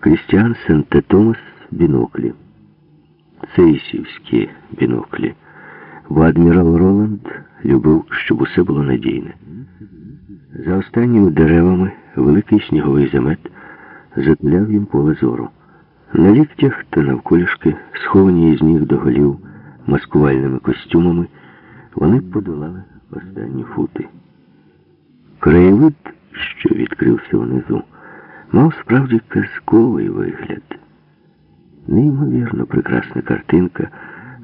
Крістіан Сент-Томас біноклі. Цейсівські біноклі. Бо адмірал Роланд любив, щоб усе було надійне. За останніми деревами великий сніговий замет затуляв їм поле зору. На ліктях та навколішки, сховані із ніг до голів маскувальними костюмами, вони подолали останні фути. Краєвид, що відкрився внизу, мав справді казковий вигляд. Неймовірно прекрасна картинка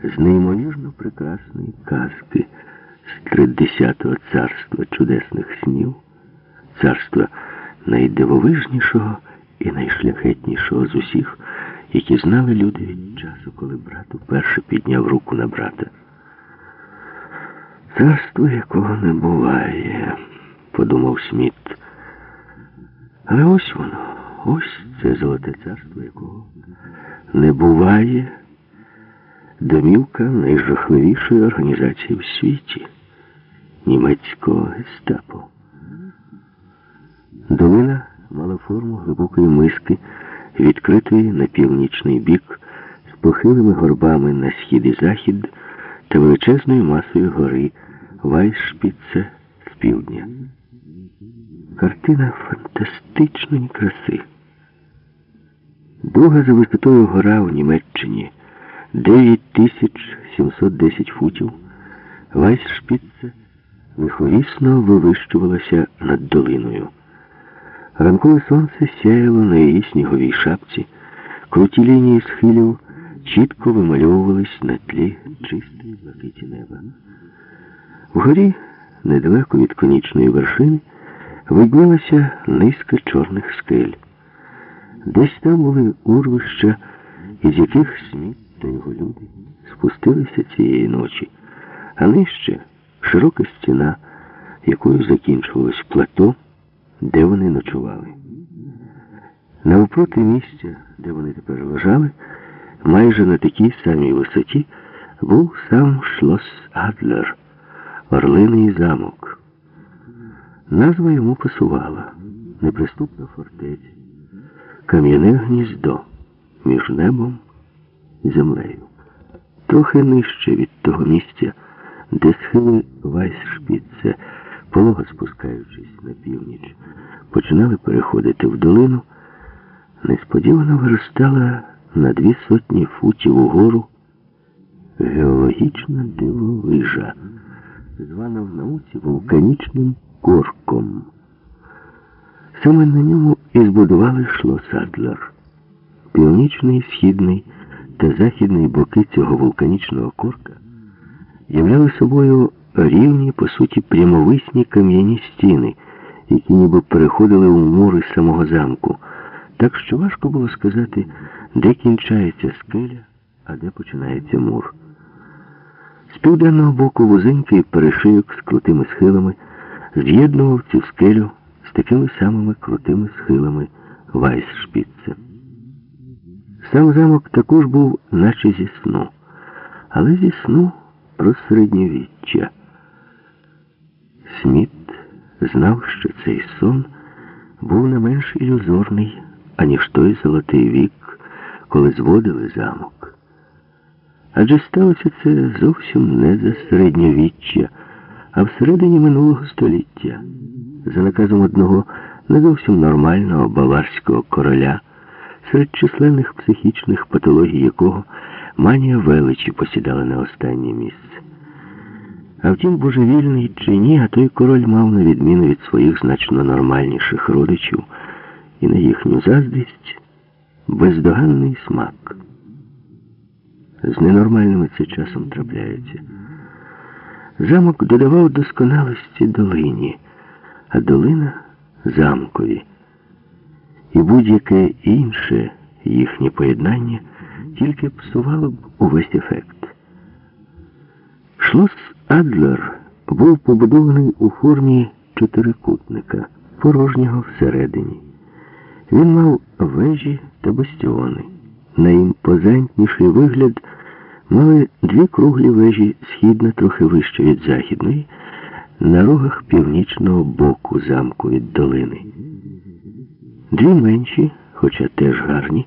з неймовірно прекрасної казки з тридесятого царства чудесних снів, царства найдивовижнішого і найшляхетнішого з усіх, які знали люди від часу, коли брат уперше підняв руку на брата. Царство якого не буває, подумав Сміт. Але ось воно, ось це золоте царство, якого не буває. Домівка найжахливішої організації в світі. Німецького гестапо. Долина мала форму глибокої миски, відкритої на північний бік, з похилими горбами на схід і захід та величезною масою гори Вайшпіце півдня. Картина фантастичної краси. Друга за висотою гора у Німеччині 9710 футів. Вайсшпіце лиховісно вивищувалася над долиною. Ранкове сонце сяяло на її сніговій шапці, круті лінії схилів чітко вимальовувались на тлі чистої блакиті неба. Вгорі, недалеко від конічної вершини, виднілася низка чорних скель. Десь там були урвища, із яких Сміт його люди спустилися цієї ночі, а нижче широка стіна, якою закінчувалось плато, де вони ночували. Навпроти місця, де вони тепер лежали, майже на такій самій висоті, був сам Шлос Адлер, Орлиний замок. Назва йому пасувала неприступна фортеця, кам'яне гніздо між небом і землею. Трохи нижче від того місця, де схили Вайсшпіце, полого спускаючись на північ, починали переходити в долину, несподівано виростала на дві сотні футів угору геологічна дивовижа, звана в науці вулканічним корком. Саме на ньому і збудували Шлосадлер. Північний, східний та західний боки цього вулканічного корка являли собою рівні, по суті, прямовисні кам'яні стіни, які ніби переходили у мури самого замку, так що важко було сказати, де кінчається скеля, а де починається мур. Південного боку вузенький перешийок з крутими схилами з'єднував цю скелю з такими самими крутими схилами Вайсшпіца. Сам замок також був, наче зі сну, але зі сну про середньовіччя. Сміт знав, що цей сон був не менш ілюзорний, аніж той золотий вік, коли зводили замок. Адже сталося це зовсім не за середньовіччя, а всередині минулого століття, за наказом одного не зовсім нормального баварського короля, серед численних психічних патологій якого манія величі посідала на останнє місце. А втім, божевільний чи ні, а той король мав, на відміну від своїх значно нормальніших родичів, і на їхню заздрість бездоганний смак. З ненормальними це часом трапляється. Замок додавав досконалості долині, а долина замкові. І будь-яке інше їхнє поєднання тільки псувало б увесь ефект. Шлос Адлер був побудований у формі чотирикутника, порожнього всередині. Він мав вежі та бастіони. Найімпозантніший вигляд мали дві круглі вежі, східна, трохи вище від західної, на рогах північного боку замку від долини. Дві менші, хоча теж гарні.